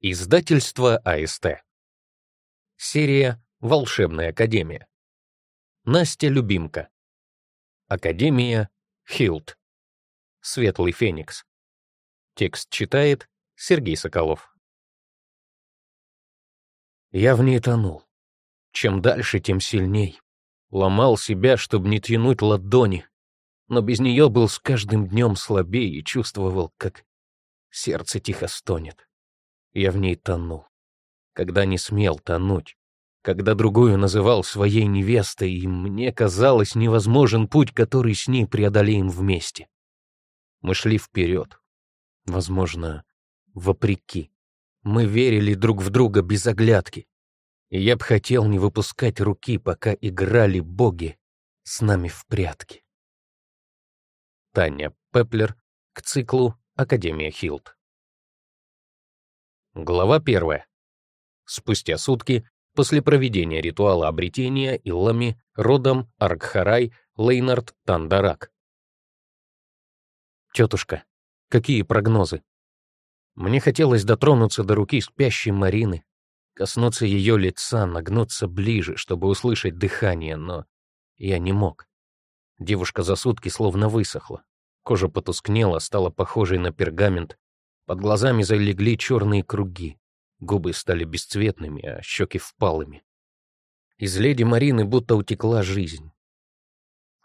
Издательство АСТ. Серия «Волшебная академия». Настя Любимка. Академия Хилд. Светлый Феникс. Текст читает Сергей Соколов. Я в ней тонул. Чем дальше, тем сильней. Ломал себя, чтобы не тянуть ладони, но без нее был с каждым днем слабее и чувствовал, как сердце тихо стонет. Я в ней тонул. Когда не смел тонуть, когда другую называл своей невестой, и мне казалось невозможен путь, который с ней преодолеем вместе. Мы шли вперед. Возможно, вопреки. Мы верили друг в друга без оглядки. И я б хотел не выпускать руки, пока играли боги с нами в прятки. Таня Пеплер к циклу Академия Хилд. Глава первая. Спустя сутки после проведения ритуала обретения Иллами родом Аркхарай Лейнард Тандарак. Тетушка, какие прогнозы? Мне хотелось дотронуться до руки спящей Марины, коснуться ее лица, нагнуться ближе, чтобы услышать дыхание, но я не мог. Девушка за сутки словно высохла. Кожа потускнела, стала похожей на пергамент. Под глазами залегли черные круги. Губы стали бесцветными, а щеки впалыми. Из леди Марины будто утекла жизнь.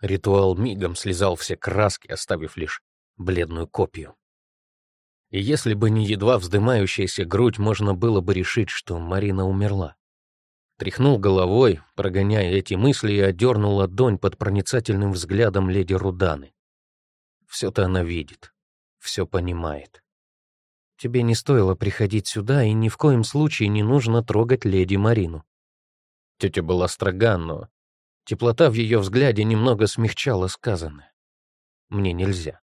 Ритуал мигом слезал все краски, оставив лишь бледную копию. И если бы не едва вздымающаяся грудь, можно было бы решить, что Марина умерла. Тряхнул головой, прогоняя эти мысли, и одернул ладонь под проницательным взглядом леди Руданы. Все-то она видит, все понимает. Тебе не стоило приходить сюда, и ни в коем случае не нужно трогать леди Марину. Тетя была строга, но теплота в ее взгляде немного смягчала сказанное. Мне нельзя.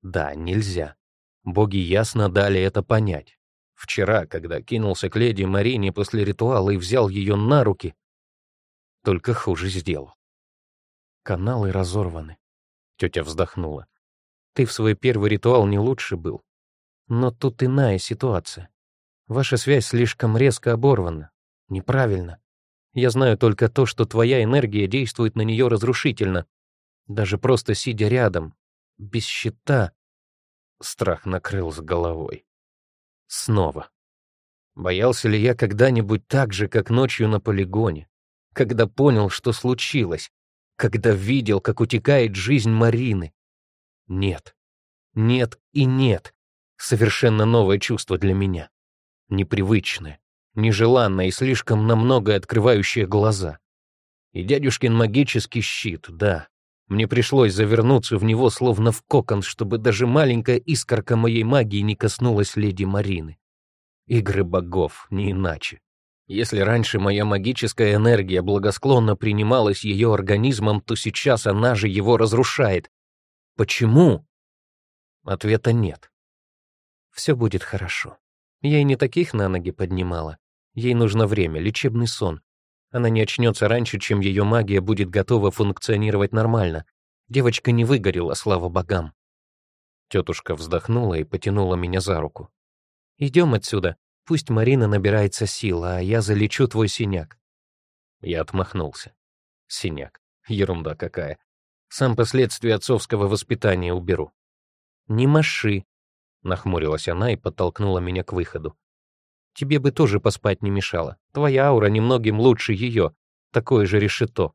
Да, нельзя. Боги ясно дали это понять. Вчера, когда кинулся к леди Марине после ритуала и взял ее на руки, только хуже сделал. Каналы разорваны. Тетя вздохнула. Ты в свой первый ритуал не лучше был. Но тут иная ситуация. Ваша связь слишком резко оборвана. Неправильно. Я знаю только то, что твоя энергия действует на нее разрушительно. Даже просто сидя рядом, без щита, Страх накрыл с головой. Снова. Боялся ли я когда-нибудь так же, как ночью на полигоне, когда понял, что случилось, когда видел, как утекает жизнь Марины? Нет. Нет и нет. Совершенно новое чувство для меня. Непривычное, нежеланное и слишком на многое открывающее глаза. И дядюшкин магический щит, да, мне пришлось завернуться в него словно в кокон, чтобы даже маленькая искорка моей магии не коснулась леди Марины. Игры богов, не иначе. Если раньше моя магическая энергия благосклонно принималась ее организмом, то сейчас она же его разрушает. Почему? Ответа нет. Все будет хорошо. Я и не таких на ноги поднимала. Ей нужно время, лечебный сон. Она не очнется раньше, чем ее магия будет готова функционировать нормально. Девочка не выгорела, слава богам. Тетушка вздохнула и потянула меня за руку. «Идем отсюда. Пусть Марина набирается сил, а я залечу твой синяк». Я отмахнулся. Синяк. Ерунда какая. Сам последствия отцовского воспитания уберу. «Не маши», — нахмурилась она и подтолкнула меня к выходу. Тебе бы тоже поспать не мешало. Твоя аура немногим лучше ее. Такое же решето.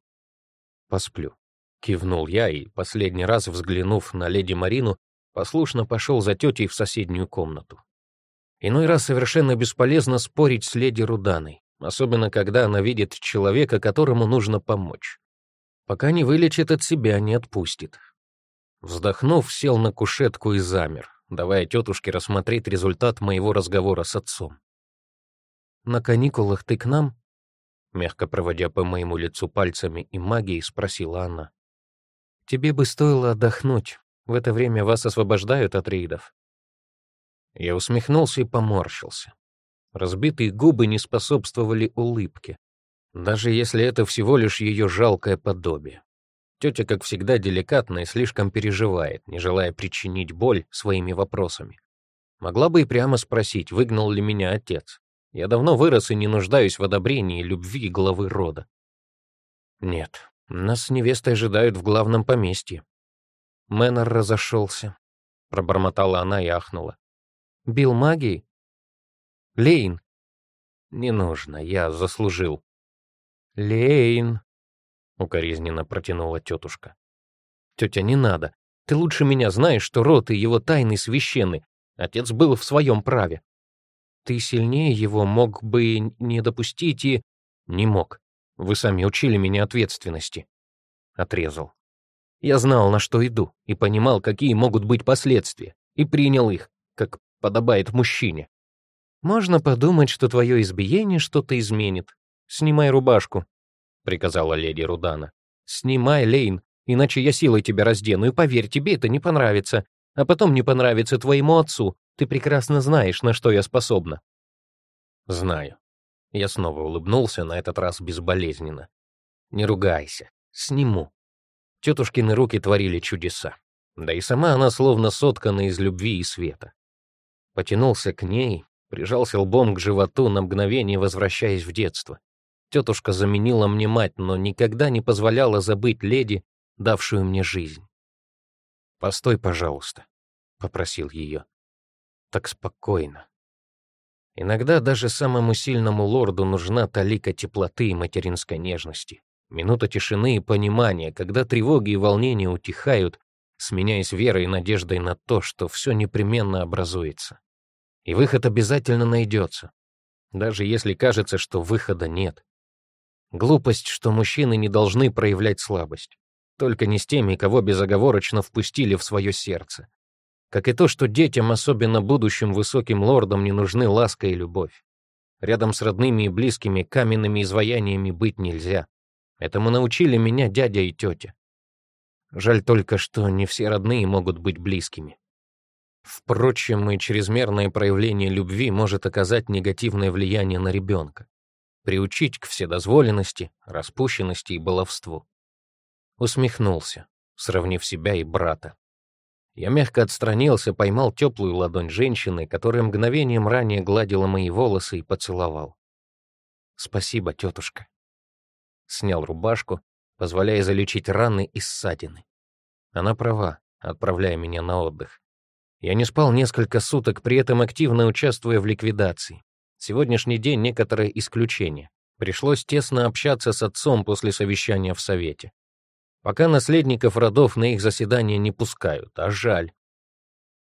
Посплю. Кивнул я и, последний раз взглянув на леди Марину, послушно пошел за тетей в соседнюю комнату. Иной раз совершенно бесполезно спорить с леди Руданой, особенно когда она видит человека, которому нужно помочь. Пока не вылечит от себя, не отпустит. Вздохнув, сел на кушетку и замер, давая тетушке рассмотреть результат моего разговора с отцом. «На каникулах ты к нам?» Мягко проводя по моему лицу пальцами и магией, спросила она. «Тебе бы стоило отдохнуть. В это время вас освобождают от рейдов». Я усмехнулся и поморщился. Разбитые губы не способствовали улыбке, даже если это всего лишь ее жалкое подобие. Тетя, как всегда, деликатна и слишком переживает, не желая причинить боль своими вопросами. Могла бы и прямо спросить, выгнал ли меня отец. Я давно вырос и не нуждаюсь в одобрении любви главы рода. Нет, нас с невестой ожидают в главном поместье. Мэннер разошелся. Пробормотала она и ахнула. Бил магией? Лейн. Не нужно, я заслужил. Лейн. Укоризненно протянула тетушка. Тетя, не надо. Ты лучше меня знаешь, что род и его тайны священны. Отец был в своем праве. Ты сильнее его мог бы не допустить и... Не мог. Вы сами учили меня ответственности. Отрезал. Я знал, на что иду, и понимал, какие могут быть последствия, и принял их, как подобает мужчине. Можно подумать, что твое избиение что-то изменит. Снимай рубашку, приказала леди Рудана. Снимай, Лейн, иначе я силой тебя раздену, и поверь, тебе это не понравится. А потом не понравится твоему отцу. Ты прекрасно знаешь, на что я способна. Знаю. Я снова улыбнулся, на этот раз безболезненно. Не ругайся. Сниму. Тетушкины руки творили чудеса. Да и сама она словно соткана из любви и света. Потянулся к ней, прижался лбом к животу, на мгновение возвращаясь в детство. Тетушка заменила мне мать, но никогда не позволяла забыть леди, давшую мне жизнь. «Постой, пожалуйста», — попросил ее. «Так спокойно». Иногда даже самому сильному лорду нужна талика теплоты и материнской нежности. Минута тишины и понимания, когда тревоги и волнения утихают, сменяясь верой и надеждой на то, что все непременно образуется. И выход обязательно найдется, даже если кажется, что выхода нет. Глупость, что мужчины не должны проявлять слабость. Только не с теми, кого безоговорочно впустили в свое сердце. Как и то, что детям, особенно будущим высоким лордам, не нужны ласка и любовь. Рядом с родными и близкими каменными изваяниями быть нельзя. Этому научили меня дядя и тетя. Жаль только, что не все родные могут быть близкими. Впрочем, и чрезмерное проявление любви может оказать негативное влияние на ребенка, приучить к вседозволенности, распущенности и баловству. Усмехнулся, сравнив себя и брата. Я мягко отстранился, поймал теплую ладонь женщины, которая мгновением ранее гладила мои волосы и поцеловал. «Спасибо, тетушка». Снял рубашку, позволяя залечить раны и ссадины. Она права, отправляя меня на отдых. Я не спал несколько суток, при этом активно участвуя в ликвидации. Сегодняшний день — некоторое исключение. Пришлось тесно общаться с отцом после совещания в Совете. Пока наследников родов на их заседания не пускают, а жаль.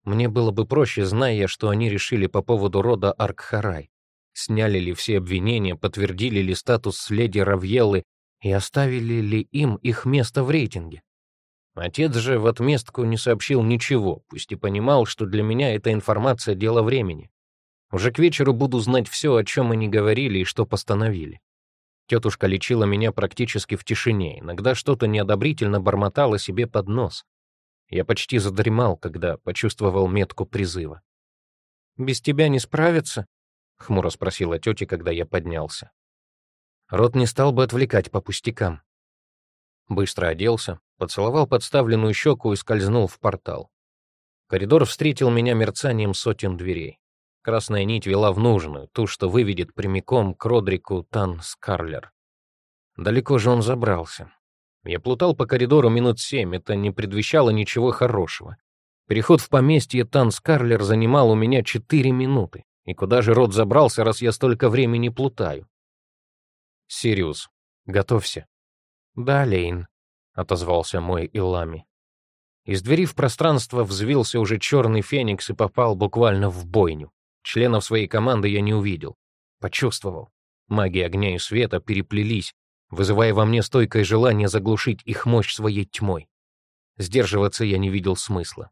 Мне было бы проще, зная, что они решили по поводу рода Аркхарай. Сняли ли все обвинения, подтвердили ли статус леди Равьеллы и оставили ли им их место в рейтинге. Отец же в отместку не сообщил ничего, пусть и понимал, что для меня эта информация — дело времени. Уже к вечеру буду знать все, о чем они говорили и что постановили. Тетушка лечила меня практически в тишине, иногда что-то неодобрительно бормотала себе под нос. Я почти задремал, когда почувствовал метку призыва. «Без тебя не справиться?» — хмуро спросила тетя, когда я поднялся. Рот не стал бы отвлекать по пустякам. Быстро оделся, поцеловал подставленную щеку и скользнул в портал. Коридор встретил меня мерцанием сотен дверей. Красная нить вела в нужную, ту, что выведет прямиком к Родрику Тан Скарлер. Далеко же он забрался. Я плутал по коридору минут семь, это не предвещало ничего хорошего. Переход в поместье Тан Скарлер занимал у меня четыре минуты. И куда же род забрался, раз я столько времени плутаю? Сириус, готовься. Да, Лейн, — отозвался мой Илами. Из двери в пространство взвился уже черный феникс и попал буквально в бойню. Членов своей команды я не увидел. Почувствовал. Маги огня и света переплелись, вызывая во мне стойкое желание заглушить их мощь своей тьмой. Сдерживаться я не видел смысла.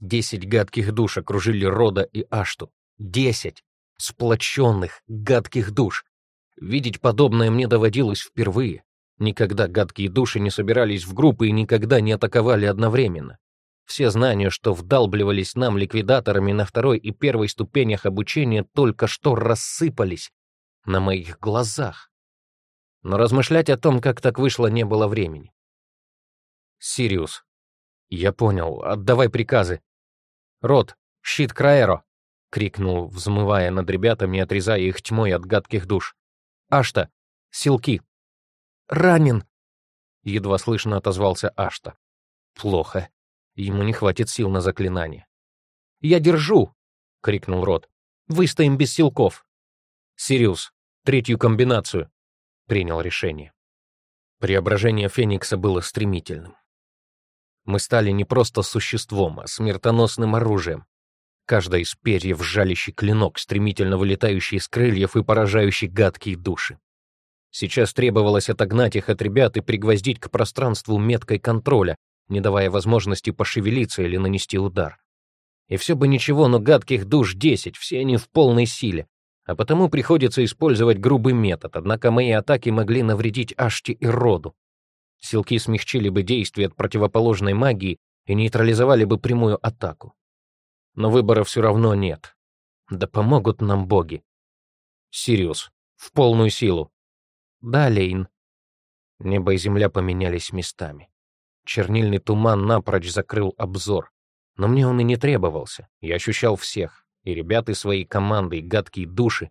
Десять гадких душ окружили Рода и Ашту. Десять! Сплоченных, гадких душ! Видеть подобное мне доводилось впервые. Никогда гадкие души не собирались в группы и никогда не атаковали одновременно. Все знания, что вдалбливались нам ликвидаторами на второй и первой ступенях обучения, только что рассыпались на моих глазах. Но размышлять о том, как так вышло, не было времени. «Сириус». «Я понял. Отдавай приказы. Рот, щит Краэро. — крикнул, взмывая над ребятами, отрезая их тьмой от гадких душ. «Ашта! Силки!» «Ранен!» — едва слышно отозвался Ашта. «Плохо. Ему не хватит сил на заклинание». «Я держу!» — крикнул Рот. «Выстоим без силков!» «Сириус, третью комбинацию!» — принял решение. Преображение Феникса было стремительным. Мы стали не просто существом, а смертоносным оружием. Каждая из перьев жалящий клинок, стремительно вылетающий из крыльев и поражающий гадкие души. Сейчас требовалось отогнать их от ребят и пригвоздить к пространству меткой контроля, не давая возможности пошевелиться или нанести удар. И все бы ничего, но гадких душ десять, все они в полной силе. А потому приходится использовать грубый метод, однако мои атаки могли навредить Ашти и Роду. Силки смягчили бы действие от противоположной магии и нейтрализовали бы прямую атаку. Но выбора все равно нет. Да помогут нам боги. Сириус, в полную силу. Да, Лейн. Небо и земля поменялись местами. Чернильный туман напрочь закрыл обзор. Но мне он и не требовался. Я ощущал всех. И ребят из своей команды, и гадкие души.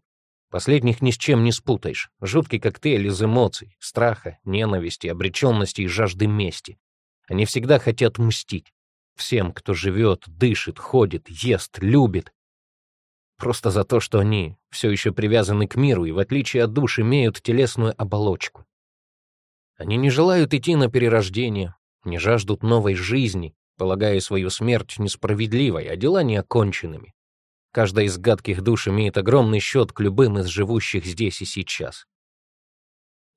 Последних ни с чем не спутаешь. Жуткий коктейль из эмоций, страха, ненависти, обреченности и жажды мести. Они всегда хотят мстить. Всем, кто живет, дышит, ходит, ест, любит. Просто за то, что они все еще привязаны к миру и, в отличие от душ, имеют телесную оболочку. Они не желают идти на перерождение, не жаждут новой жизни, полагая свою смерть несправедливой, а дела неоконченными. Каждая из гадких душ имеет огромный счет к любым из живущих здесь и сейчас.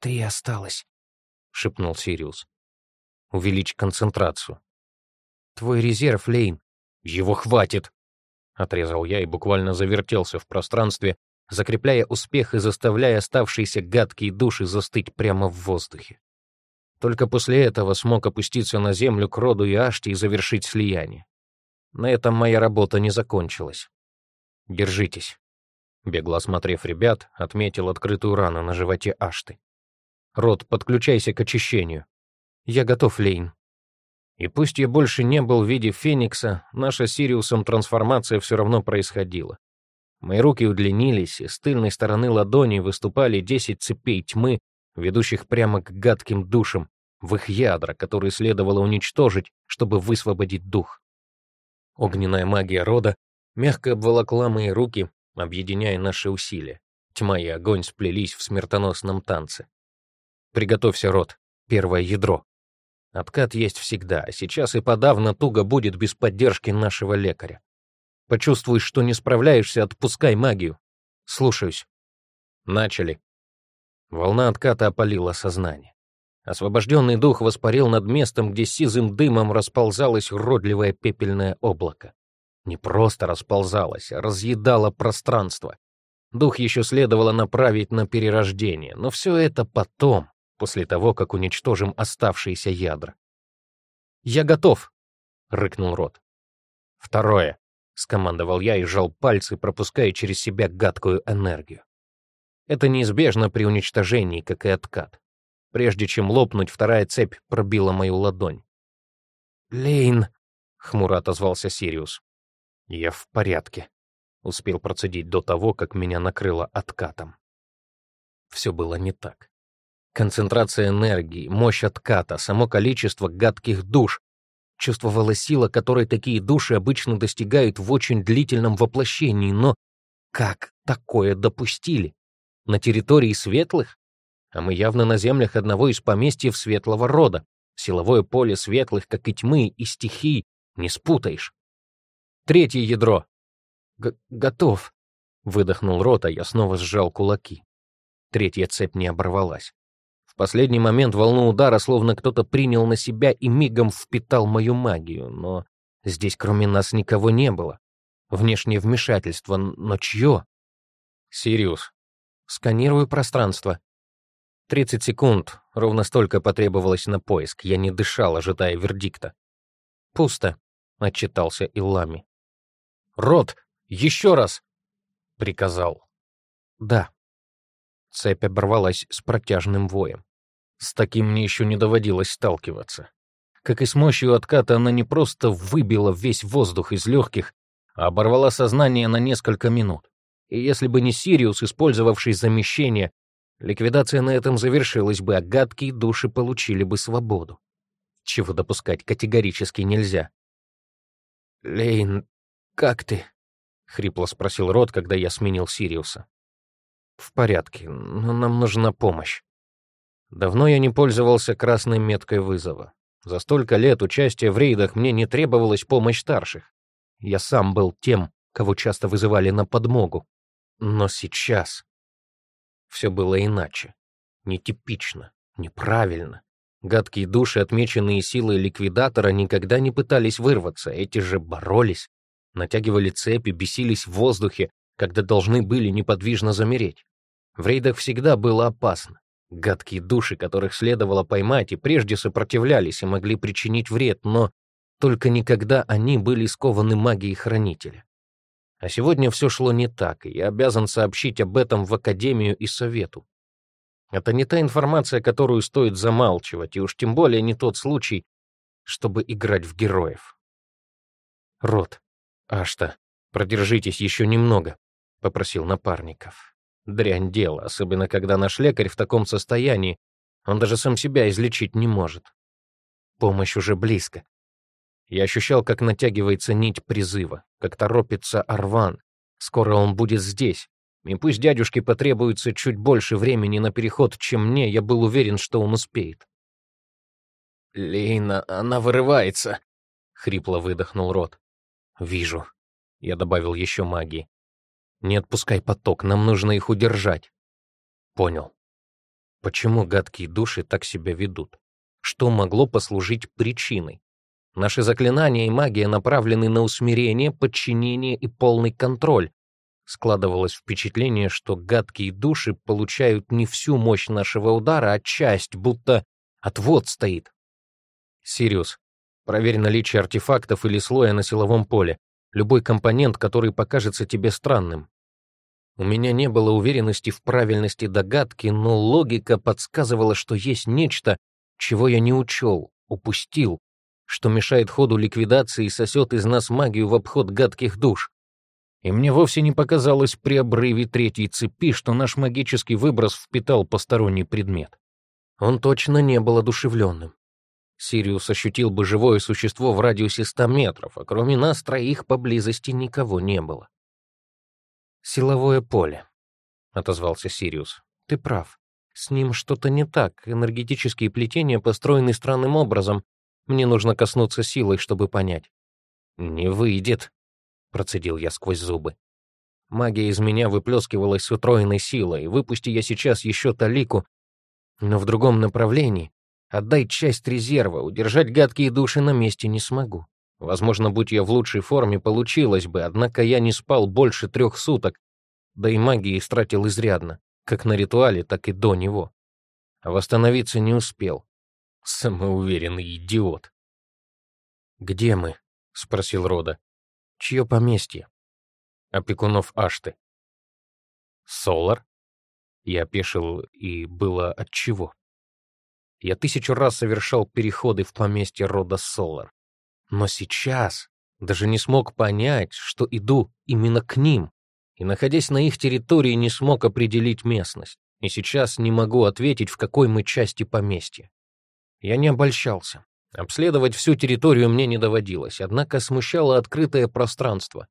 «Три осталось», — шепнул Сириус. «Увеличь концентрацию». «Твой резерв, Лейн». «Его хватит!» — отрезал я и буквально завертелся в пространстве, закрепляя успех и заставляя оставшиеся гадкие души застыть прямо в воздухе. Только после этого смог опуститься на землю к роду и Ашти и завершить слияние. На этом моя работа не закончилась. «Держитесь», — бегло осмотрев ребят, отметил открытую рану на животе Ашты. «Рот, подключайся к очищению». «Я готов, Лейн». И пусть я больше не был в виде Феникса, наша Сириусом трансформация все равно происходила. Мои руки удлинились, и с тыльной стороны ладони выступали десять цепей тьмы, ведущих прямо к гадким душам, в их ядра, которые следовало уничтожить, чтобы высвободить дух. Огненная магия рода мягко обволокла мои руки, объединяя наши усилия. Тьма и огонь сплелись в смертоносном танце. Приготовься, род. Первое ядро. Откат есть всегда, а сейчас и подавно туго будет без поддержки нашего лекаря. Почувствуешь, что не справляешься, отпускай магию. Слушаюсь. Начали. Волна отката опалила сознание. Освобожденный дух воспарил над местом, где сизым дымом расползалось уродливое пепельное облако. Не просто расползалось, а разъедало пространство. Дух еще следовало направить на перерождение, но все это потом, после того, как уничтожим оставшиеся ядра. «Я готов!» — рыкнул Рот. «Второе!» — скомандовал я и сжал пальцы, пропуская через себя гадкую энергию. Это неизбежно при уничтожении, как и откат. Прежде чем лопнуть, вторая цепь пробила мою ладонь. «Лейн», — хмуро отозвался Сириус. «Я в порядке», — успел процедить до того, как меня накрыло откатом. Все было не так. Концентрация энергии, мощь отката, само количество гадких душ. Чувствовала сила, которой такие души обычно достигают в очень длительном воплощении, но как такое допустили? На территории светлых? А мы явно на землях одного из поместьев светлого рода. Силовое поле светлых, как и тьмы, и стихий, не спутаешь. Третье ядро. Г «Готов», — выдохнул рот, а я снова сжал кулаки. Третья цепь не оборвалась. В последний момент волну удара словно кто-то принял на себя и мигом впитал мою магию, но здесь кроме нас никого не было. Внешнее вмешательство, но чье? Сириус, Сканирую пространство. 30 секунд, ровно столько потребовалось на поиск. Я не дышал, ожидая вердикта. «Пусто», — отчитался Иллами. «Рот, еще раз!» — приказал. «Да». Цепь оборвалась с протяжным воем. С таким мне еще не доводилось сталкиваться. Как и с мощью отката, она не просто выбила весь воздух из легких, а оборвала сознание на несколько минут. И если бы не Сириус, использовавший замещение, ликвидация на этом завершилась бы, а гадкие души получили бы свободу. Чего допускать категорически нельзя. «Лейн, как ты?» — хрипло спросил Рот, когда я сменил Сириуса. «В порядке, но нам нужна помощь». Давно я не пользовался красной меткой вызова. За столько лет участия в рейдах мне не требовалась помощь старших. Я сам был тем, кого часто вызывали на подмогу. Но сейчас все было иначе. Нетипично, неправильно. Гадкие души, отмеченные силой ликвидатора, никогда не пытались вырваться, эти же боролись, натягивали цепи, бесились в воздухе, когда должны были неподвижно замереть. В рейдах всегда было опасно. Гадкие души, которых следовало поймать, и прежде сопротивлялись и могли причинить вред, но только никогда они были скованы магией Хранителя. А сегодня все шло не так, и я обязан сообщить об этом в Академию и Совету. Это не та информация, которую стоит замалчивать, и уж тем более не тот случай, чтобы играть в героев. Рот, Ашта, продержитесь еще немного, — попросил напарников. Дрянь дело, особенно когда наш лекарь в таком состоянии, он даже сам себя излечить не может. Помощь уже близко. Я ощущал, как натягивается нить призыва, как торопится Арван. Скоро он будет здесь, и пусть дядюшке потребуется чуть больше времени на переход, чем мне, я был уверен, что он успеет. «Лейна, она вырывается!» — хрипло выдохнул Рот. «Вижу», — я добавил еще магии. «Не отпускай поток, нам нужно их удержать». «Понял. Почему гадкие души так себя ведут? Что могло послужить причиной? Наши заклинания и магия направлены на усмирение, подчинение и полный контроль, Складывалось впечатление, что гадкие души получают не всю мощь нашего удара, а часть, будто отвод стоит. Сириус, проверь наличие артефактов или слоя на силовом поле. Любой компонент, который покажется тебе странным. У меня не было уверенности в правильности догадки, но логика подсказывала, что есть нечто, чего я не учел, упустил, что мешает ходу ликвидации и сосет из нас магию в обход гадких душ. И мне вовсе не показалось при обрыве третьей цепи, что наш магический выброс впитал посторонний предмет. Он точно не был одушевленным. Сириус ощутил бы живое существо в радиусе ста метров, а кроме нас троих поблизости никого не было. «Силовое поле», — отозвался Сириус. «Ты прав. С ним что-то не так. Энергетические плетения построены странным образом. Мне нужно коснуться силой, чтобы понять». «Не выйдет», — процедил я сквозь зубы. Магия из меня выплескивалась с утроенной силой, выпусти я сейчас еще талику, но в другом направлении. Отдай часть резерва, удержать гадкие души на месте не смогу. Возможно, будь я в лучшей форме, получилось бы, однако я не спал больше трех суток, да и магии истратил изрядно, как на ритуале, так и до него. Восстановиться не успел. Самоуверенный идиот. «Где мы?» — спросил Рода. Чье поместье? Опекунов Ашты. Солар? Я опешил, и было от чего. Я тысячу раз совершал переходы в поместье рода Солар. Но сейчас даже не смог понять, что иду именно к ним, и, находясь на их территории, не смог определить местность. И сейчас не могу ответить, в какой мы части поместья. Я не обольщался. Обследовать всю территорию мне не доводилось, однако смущало открытое пространство.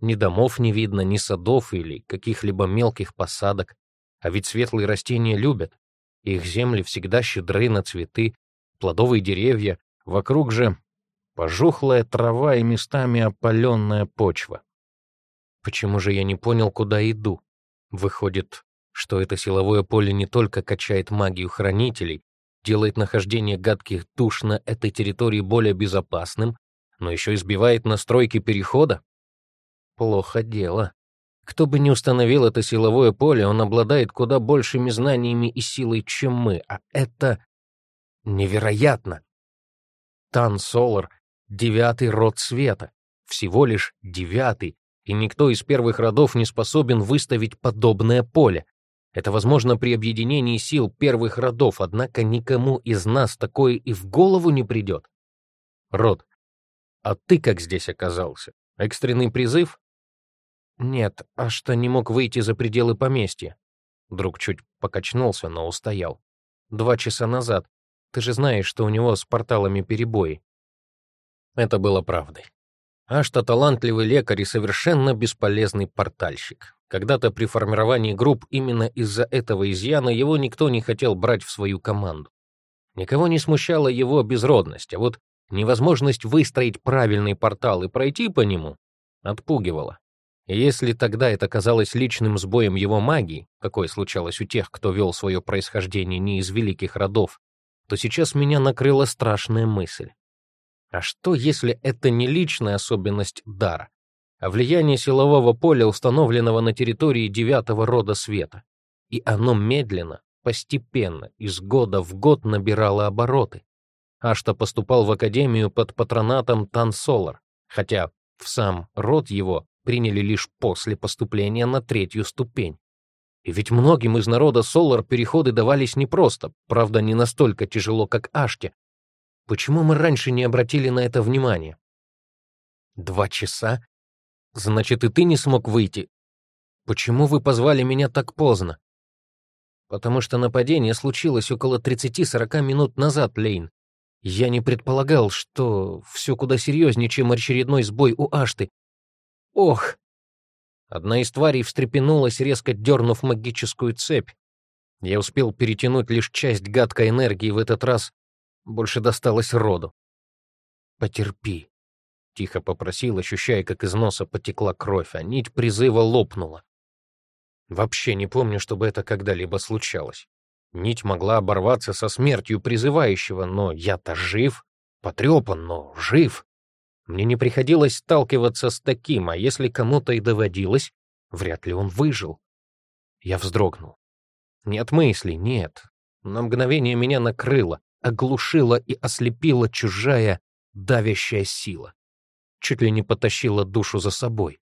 Ни домов не видно, ни садов или каких-либо мелких посадок. А ведь светлые растения любят. Их земли всегда щедры на цветы, плодовые деревья, вокруг же пожухлая трава и местами опаленная почва. Почему же я не понял, куда иду? Выходит, что это силовое поле не только качает магию хранителей, делает нахождение гадких душ на этой территории более безопасным, но еще избивает настройки перехода? Плохо дело. Кто бы ни установил это силовое поле, он обладает куда большими знаниями и силой, чем мы, а это невероятно. Тан Солар — девятый род света, всего лишь девятый, и никто из первых родов не способен выставить подобное поле. Это возможно при объединении сил первых родов, однако никому из нас такое и в голову не придет. Род, а ты как здесь оказался? Экстренный призыв? Нет, а что не мог выйти за пределы поместья? Друг чуть покачнулся, но устоял. Два часа назад. Ты же знаешь, что у него с порталами перебои. Это было правдой. Ашта талантливый лекарь и совершенно бесполезный портальщик. Когда-то при формировании групп именно из-за этого изъяна его никто не хотел брать в свою команду. Никого не смущала его безродность, а вот невозможность выстроить правильный портал и пройти по нему отпугивала. И если тогда это казалось личным сбоем его магии, какое случалось у тех, кто вел свое происхождение не из великих родов, то сейчас меня накрыла страшная мысль. А что, если это не личная особенность дара, а влияние силового поля, установленного на территории девятого рода света? И оно медленно, постепенно, из года в год набирало обороты. А что поступал в академию под патронатом Тансолар, хотя в сам род его приняли лишь после поступления на третью ступень. И ведь многим из народа Солар переходы давались непросто, правда, не настолько тяжело, как Аште, Почему мы раньше не обратили на это внимания? Два часа? Значит, и ты не смог выйти. Почему вы позвали меня так поздно? Потому что нападение случилось около 30-40 минут назад, Лейн. Я не предполагал, что все куда серьезнее, чем очередной сбой у Ашты. Ох! Одна из тварей встрепенулась, резко дернув магическую цепь. Я успел перетянуть лишь часть гадкой энергии в этот раз больше досталось роду. «Потерпи», — тихо попросил, ощущая, как из носа потекла кровь, а нить призыва лопнула. Вообще не помню, чтобы это когда-либо случалось. Нить могла оборваться со смертью призывающего, но я-то жив, потрепан, но жив. Мне не приходилось сталкиваться с таким, а если кому-то и доводилось, вряд ли он выжил. Я вздрогнул. Нет мыслей, нет. На мгновение меня накрыло оглушила и ослепила чужая давящая сила. Чуть ли не потащила душу за собой.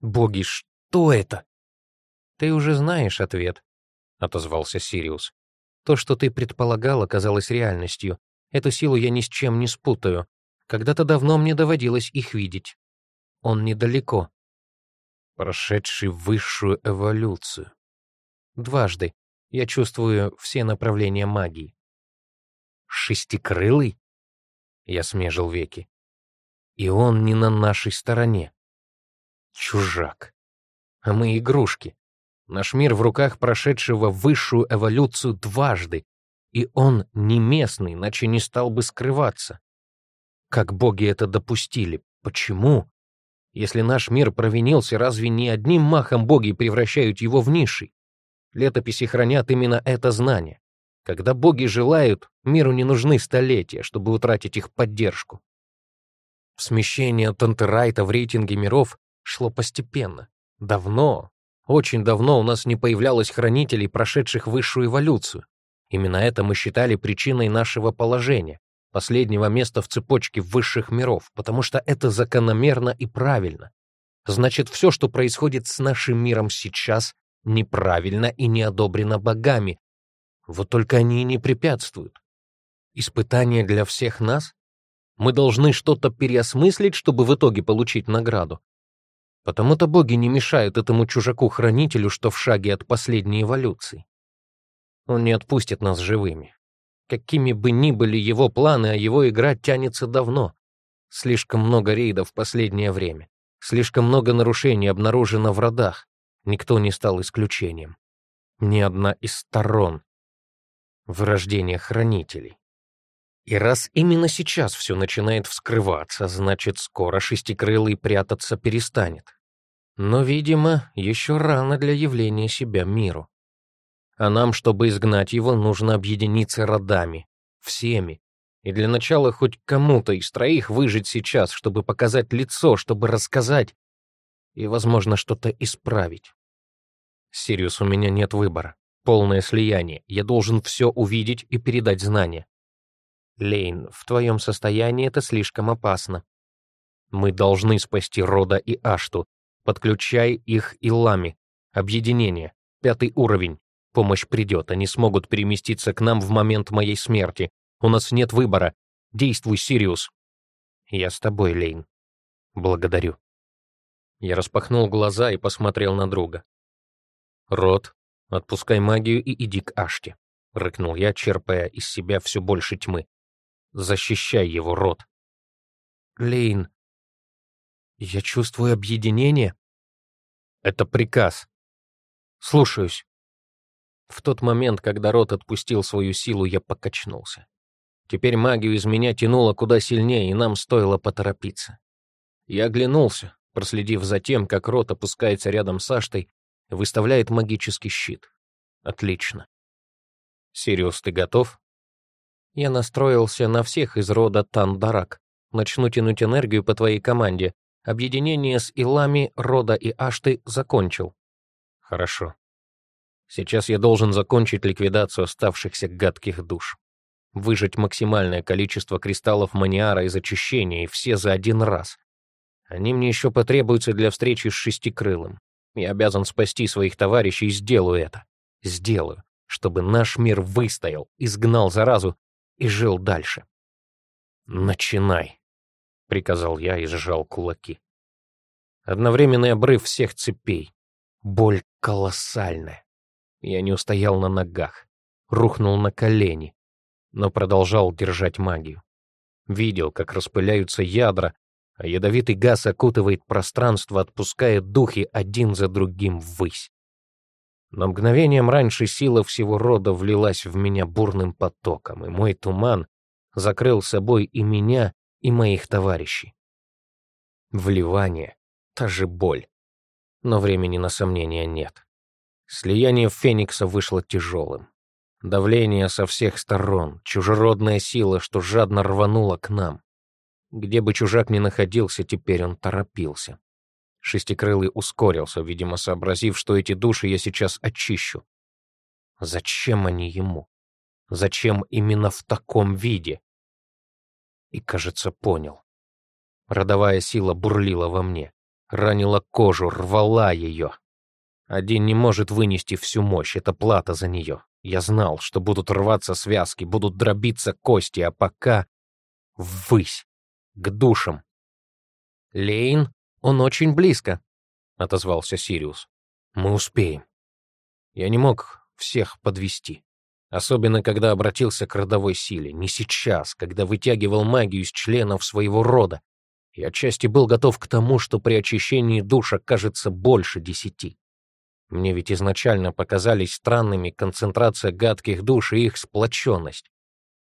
«Боги, что это?» «Ты уже знаешь ответ», — отозвался Сириус. «То, что ты предполагал, оказалось реальностью. Эту силу я ни с чем не спутаю. Когда-то давно мне доводилось их видеть. Он недалеко. Прошедший высшую эволюцию. Дважды. Я чувствую все направления магии. Шестикрылый? Я смежил веки. И он не на нашей стороне. Чужак. А мы игрушки. Наш мир в руках прошедшего высшую эволюцию дважды, и он не местный, иначе не стал бы скрываться. Как боги это допустили? Почему? Если наш мир провинился, разве не одним махом боги превращают его в низший? Летописи хранят именно это знание. Когда боги желают, миру не нужны столетия, чтобы утратить их поддержку. Смещение Тантерайта в рейтинге миров шло постепенно. Давно, очень давно у нас не появлялось хранителей, прошедших высшую эволюцию. Именно это мы считали причиной нашего положения, последнего места в цепочке высших миров, потому что это закономерно и правильно. Значит, все, что происходит с нашим миром сейчас, неправильно и не одобрено богами, вот только они и не препятствуют. Испытание для всех нас? Мы должны что-то переосмыслить, чтобы в итоге получить награду. Потому-то боги не мешают этому чужаку-хранителю, что в шаге от последней эволюции. Он не отпустит нас живыми. Какими бы ни были его планы, а его игра тянется давно. Слишком много рейдов в последнее время. Слишком много нарушений обнаружено в родах. Никто не стал исключением. Ни одна из сторон вырождение хранителей. И раз именно сейчас все начинает вскрываться, значит, скоро шестикрылый прятаться перестанет. Но, видимо, еще рано для явления себя миру. А нам, чтобы изгнать его, нужно объединиться родами, всеми, и для начала хоть кому-то из троих выжить сейчас, чтобы показать лицо, чтобы рассказать и, возможно, что-то исправить. Сириус, у меня нет выбора полное слияние. Я должен все увидеть и передать знания. Лейн, в твоем состоянии это слишком опасно. Мы должны спасти Рода и Ашту. Подключай их и Лами. Объединение. Пятый уровень. Помощь придет, они смогут переместиться к нам в момент моей смерти. У нас нет выбора. Действуй, Сириус. Я с тобой, Лейн. Благодарю. Я распахнул глаза и посмотрел на друга. Рот, отпускай магию и иди к Аште. Рыкнул я, черпая из себя все больше тьмы. Защищай его, Рот. Лейн, я чувствую объединение. Это приказ. Слушаюсь. В тот момент, когда Рот отпустил свою силу, я покачнулся. Теперь магию из меня тянуло куда сильнее, и нам стоило поторопиться. Я оглянулся, проследив за тем, как Рот опускается рядом с Аштой, выставляет магический щит. Отлично. Сириус, ты готов? Я настроился на всех из рода Тандарак. Начну тянуть энергию по твоей команде. Объединение с Илами, Рода и Ашты закончил. Хорошо. Сейчас я должен закончить ликвидацию оставшихся гадких душ. Выжать максимальное количество кристаллов маниара из очищения, и все за один раз. Они мне еще потребуются для встречи с Шестикрылым. Я обязан спасти своих товарищей и сделаю это. Сделаю, чтобы наш мир выстоял, изгнал заразу и жил дальше. «Начинай», — приказал я и сжал кулаки. Одновременный обрыв всех цепей. Боль колоссальная. Я не устоял на ногах, рухнул на колени, но продолжал держать магию. Видел, как распыляются ядра, а ядовитый газ окутывает пространство, отпуская духи один за другим ввысь. Но мгновением раньше сила всего рода влилась в меня бурным потоком, и мой туман закрыл собой и меня, и моих товарищей. Вливание — та же боль. Но времени на сомнения нет. Слияние Феникса вышло тяжелым. Давление со всех сторон, чужеродная сила, что жадно рванула к нам. Где бы чужак ни находился, теперь он торопился. Шестикрылый ускорился, видимо, сообразив, что эти души я сейчас очищу. Зачем они ему? Зачем именно в таком виде? И, кажется, понял. Родовая сила бурлила во мне, ранила кожу, рвала ее. Один не может вынести всю мощь, это плата за нее. Я знал, что будут рваться связки, будут дробиться кости, а пока ввысь, к душам. «Лейн, он очень близко», — отозвался Сириус. «Мы успеем». Я не мог всех подвести, особенно когда обратился к родовой силе. Не сейчас, когда вытягивал магию из членов своего рода. Я отчасти был готов к тому, что при очищении душ окажется больше десяти. Мне ведь изначально показались странными концентрация гадких душ и их сплоченность.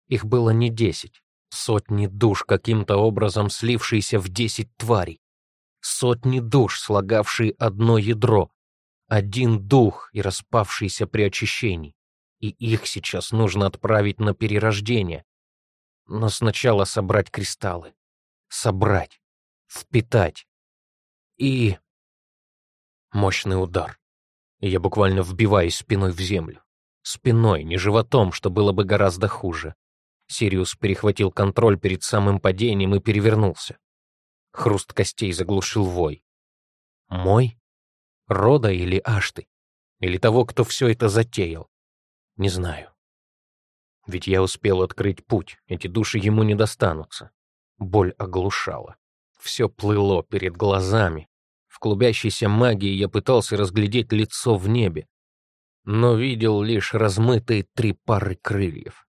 Их было не десять. Сотни душ, каким-то образом слившиеся в десять тварей. Сотни душ, слагавшие одно ядро. Один дух и распавшийся при очищении. И их сейчас нужно отправить на перерождение. Но сначала собрать кристаллы. Собрать. Впитать. И... Мощный удар я буквально вбиваюсь спиной в землю. Спиной, не животом, что было бы гораздо хуже. Сириус перехватил контроль перед самым падением и перевернулся. Хруст костей заглушил вой. Мой? Рода или Ашты? Или того, кто все это затеял? Не знаю. Ведь я успел открыть путь, эти души ему не достанутся. Боль оглушала. Все плыло перед глазами, в клубящейся магии я пытался разглядеть лицо в небе, но видел лишь размытые три пары крыльев.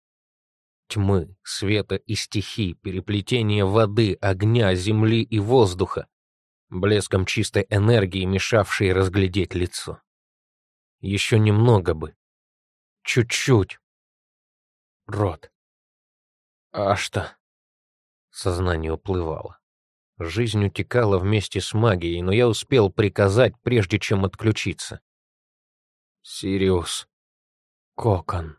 Тьмы, света и стихий, переплетение воды, огня, земли и воздуха, блеском чистой энергии, мешавшей разглядеть лицо. Еще немного бы. Чуть-чуть. Рот. А что? Сознание уплывало. Жизнь утекала вместе с магией, но я успел приказать, прежде чем отключиться. «Сириус, кокон».